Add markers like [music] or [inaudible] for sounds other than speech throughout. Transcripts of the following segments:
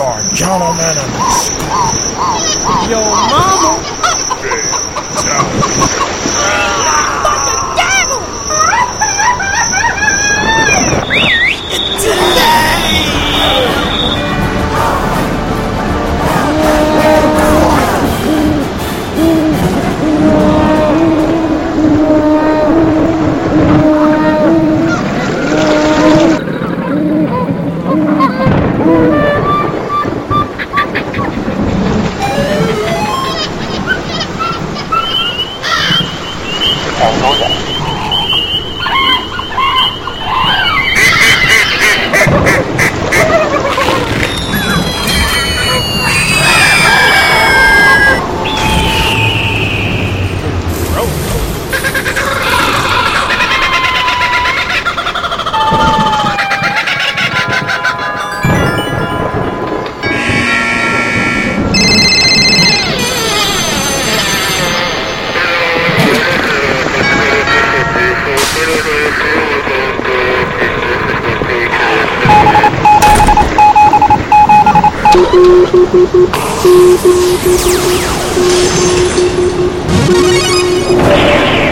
bodyguard, gentlemen, and Yo, mama! Thank you.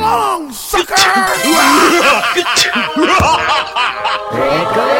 long, sucker! [laughs] [laughs]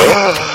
Ah.